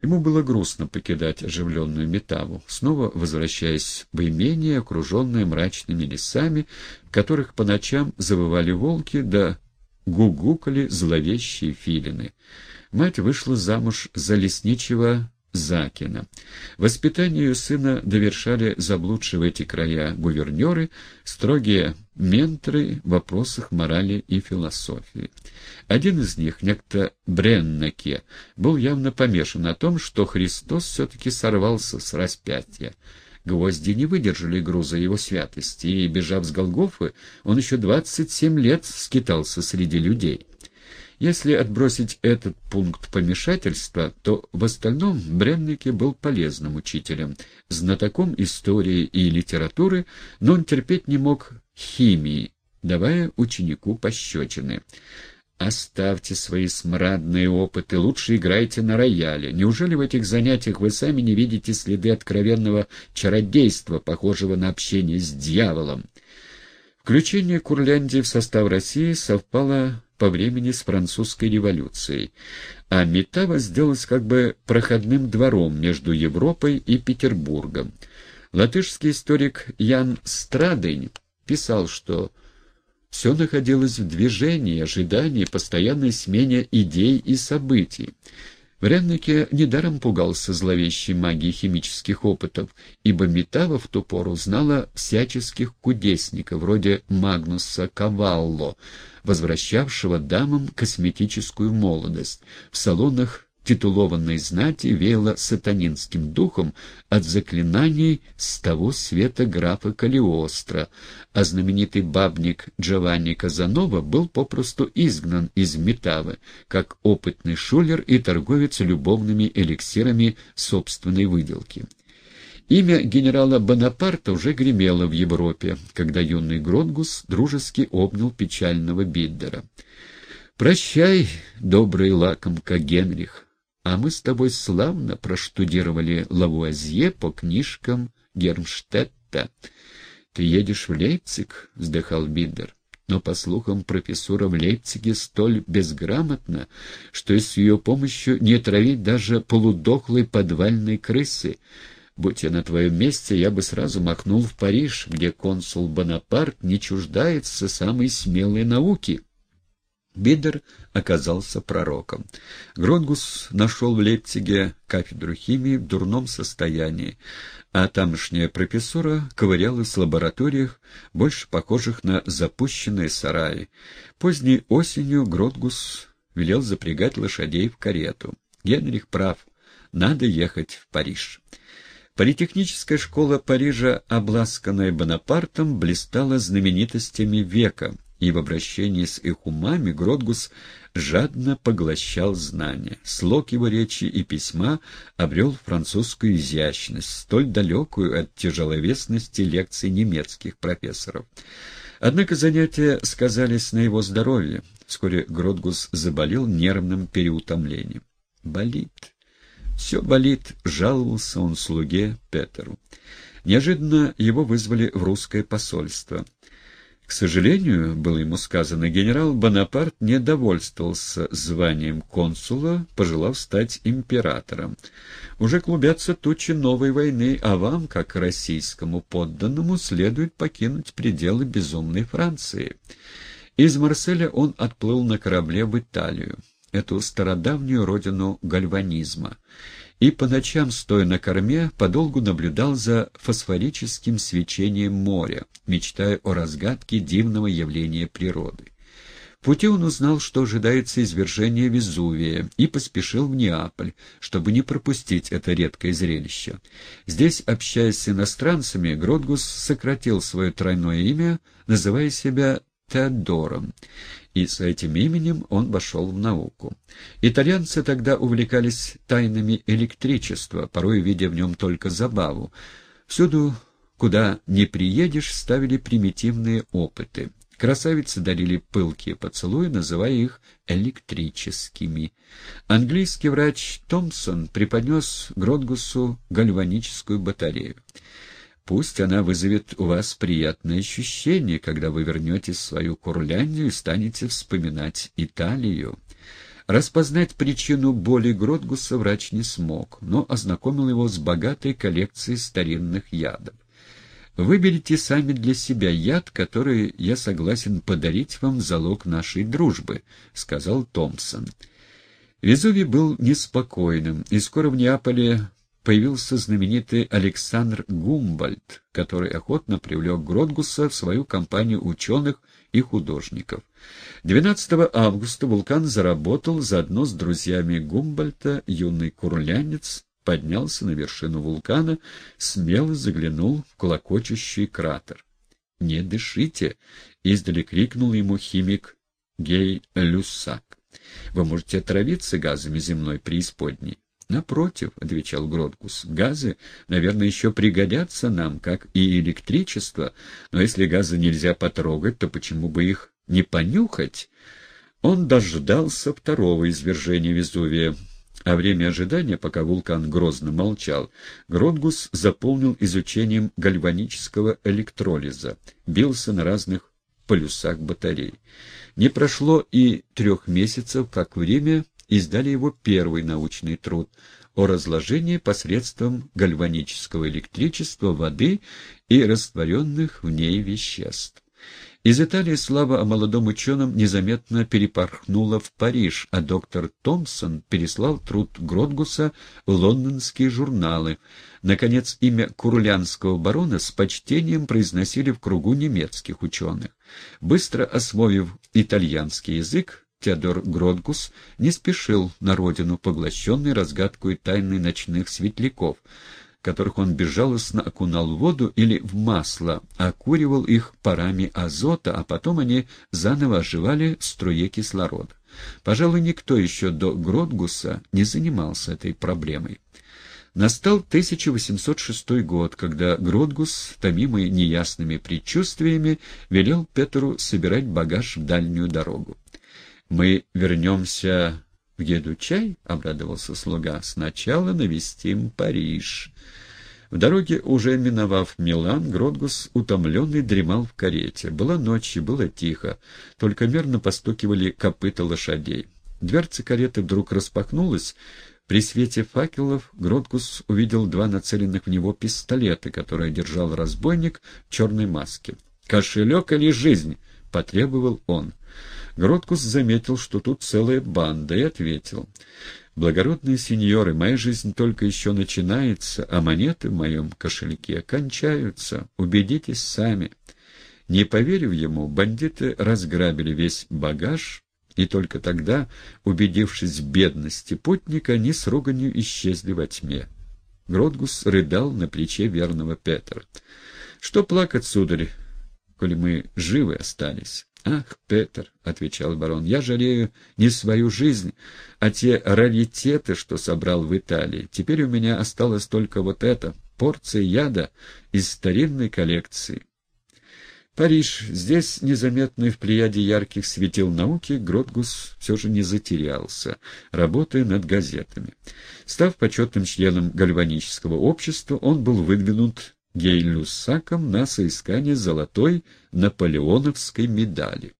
Ему было грустно покидать оживленную Метаву, снова возвращаясь в имение, окруженное мрачными лесами, в которых по ночам завывали волки, да гугукали зловещие филины. Мать вышла замуж за лесничего Закина. Воспитание ее сына довершали заблудшие в эти края гувернеры, строгие менторы в вопросах морали и философии. Один из них, некто Бреннаке, был явно помешан на том, что Христос все-таки сорвался с распятия. Гвозди не выдержали груза его святости, и, бежав с Голгофы, он еще двадцать семь лет скитался среди людей. Если отбросить этот пункт помешательства, то в остальном Бреннике был полезным учителем, знатоком истории и литературы, но он терпеть не мог химии, давая ученику пощечины. «Оставьте свои смрадные опыты, лучше играйте на рояле. Неужели в этих занятиях вы сами не видите следы откровенного чародейства, похожего на общение с дьяволом?» Включение Курляндии в состав России совпало по времени с французской революцией, а Метава сделалась как бы проходным двором между Европой и Петербургом. Латышский историк Ян Страдень писал, что все находилось в движении, ожидании, постоянной смене идей и событий. Вреннике недаром пугался зловещей магии химических опытов, ибо Метава в ту пору знала всяческих кудесников, вроде Магнуса Кавалло, возвращавшего дамам косметическую молодость. В салонах титулованной знати веяло сатанинским духом от заклинаний с того света графа Калиостро, а знаменитый бабник Джованни Казанова был попросту изгнан из Метавы, как опытный шулер и торговец любовными эликсирами собственной выделки. Имя генерала Бонапарта уже гремело в Европе, когда юный Гронгус дружески обнял печального Биддера. «Прощай, добрый лакомка Генрих!» А мы с тобой славно проштудировали Лавуазье по книжкам Гермштетта. Ты едешь в Лейпциг, — вздыхал Бидер. Но, по слухам, профессура в Лейпциге столь безграмотна, что с ее помощью не травить даже полудохлой подвальной крысы. Будь я на твоем месте, я бы сразу махнул в Париж, где консул Бонапарт не чуждается самой смелой науки. Бидер оказался пророком. Гронгус нашел в Лейпциге кафедру химии в дурном состоянии, а тамошняя профессора ковырялась в лабораториях, больше похожих на запущенные сараи. Поздней осенью Гронгус велел запрягать лошадей в карету. Генрих прав, надо ехать в Париж. Политехническая школа Парижа, обласканная Бонапартом, блистала знаменитостями века — и в обращении с их умами Гродгус жадно поглощал знания. Слог его речи и письма обрел французскую изящность, столь далекую от тяжеловесности лекций немецких профессоров. Однако занятия сказались на его здоровье. Вскоре Гродгус заболел нервным переутомлением. «Болит. Все болит», — жаловался он слуге Петеру. Неожиданно его вызвали в русское посольство — к сожалению, было ему сказано, генерал Бонапарт не довольствовался званием консула, пожелав стать императором. Уже клубятся тучи новой войны, а вам, как российскому подданному, следует покинуть пределы безумной Франции. Из Марселя он отплыл на корабле в Италию, эту стародавнюю родину гальванизма и по ночам, стоя на корме, подолгу наблюдал за фосфорическим свечением моря, мечтая о разгадке дивного явления природы. В пути он узнал, что ожидается извержение Везувия, и поспешил в Неаполь, чтобы не пропустить это редкое зрелище. Здесь, общаясь с иностранцами, Гродгус сократил свое тройное имя, называя себя Теодором, и с этим именем он вошел в науку. Итальянцы тогда увлекались тайнами электричества, порой видя в нем только забаву. Всюду, куда не приедешь, ставили примитивные опыты. Красавицы дарили пылкие поцелуи, называя их электрическими. Английский врач Томпсон преподнес Гродгусу гальваническую батарею. Пусть она вызовет у вас приятное ощущение, когда вы вернетесь в свою Курляндию и станете вспоминать Италию. Распознать причину боли Гродгуса врач не смог, но ознакомил его с богатой коллекцией старинных ядов. Выберите сами для себя яд, который я согласен подарить вам залог нашей дружбы», — сказал Томпсон. Везувий был неспокойным, и скоро в Неаполе появился знаменитый Александр Гумбольд, который охотно привлек Гродгуса в свою компанию ученых и художников. 12 августа вулкан заработал заодно с друзьями Гумбольта, юный курлянец, поднялся на вершину вулкана, смело заглянул в колокочущий кратер. «Не дышите!» — издали крикнул ему химик Гей Люссак. «Вы можете отравиться газами земной преисподней». «Напротив», — отвечал Гродкус, — «газы, наверное, еще пригодятся нам, как и электричество, но если газы нельзя потрогать, то почему бы их не понюхать?» Он дождался второго извержения Везувия. А время ожидания, пока вулкан грозно молчал, Гродгус заполнил изучением гальванического электролиза, бился на разных полюсах батарей. Не прошло и трех месяцев, как время издали его первый научный труд о разложении посредством гальванического электричества воды и растворенных в ней веществ. Из Италии слава о молодом ученом незаметно перепорхнула в Париж, а доктор Томпсон переслал труд Гродгуса в лондонские журналы. Наконец, имя курлянского барона с почтением произносили в кругу немецких ученых. Быстро освоив итальянский язык, Теодор Гродгус не спешил на родину, поглощенный разгадкой тайны ночных светляков — которых он безжалостно окунал в воду или в масло, окуривал их парами азота, а потом они заново оживали в струе кислорода. Пожалуй, никто еще до Гродгуса не занимался этой проблемой. Настал 1806 год, когда Гродгус, томимый неясными предчувствиями, велел Петру собирать багаж в дальнюю дорогу. «Мы вернемся в Едучай?» — обрадовался слуга. «Сначала навестим Париж». В дороге, уже миновав Милан, Гродгус, утомленный, дремал в карете. Была ночь и было тихо, только мерно постукивали копыта лошадей. Дверца кареты вдруг распахнулась. При свете факелов Гродгус увидел два нацеленных в него пистолета, которые держал разбойник в черной маске. «Кошелек или жизнь?» — потребовал он. Гродкус заметил, что тут целая банда, и ответил. «Благородные сеньоры, моя жизнь только еще начинается, а монеты в моем кошельке кончаются. Убедитесь сами». Не поверив ему, бандиты разграбили весь багаж, и только тогда, убедившись в бедности путника, они с руганью исчезли во тьме. Гродгус рыдал на плече верного Петра. «Что плакать, сударь, коли мы живы остались?» «Ах, Петр», — отвечал барон, — «я жалею не свою жизнь, а те раритеты, что собрал в Италии. Теперь у меня осталось только вот это, порция яда из старинной коллекции». Париж. Здесь, незаметный в плеяде ярких светил науки, Гродгус все же не затерялся, работая над газетами. Став почетным членом гальванического общества, он был выдвинут Гейлюсаком на соискание золотой наполеоновской медали.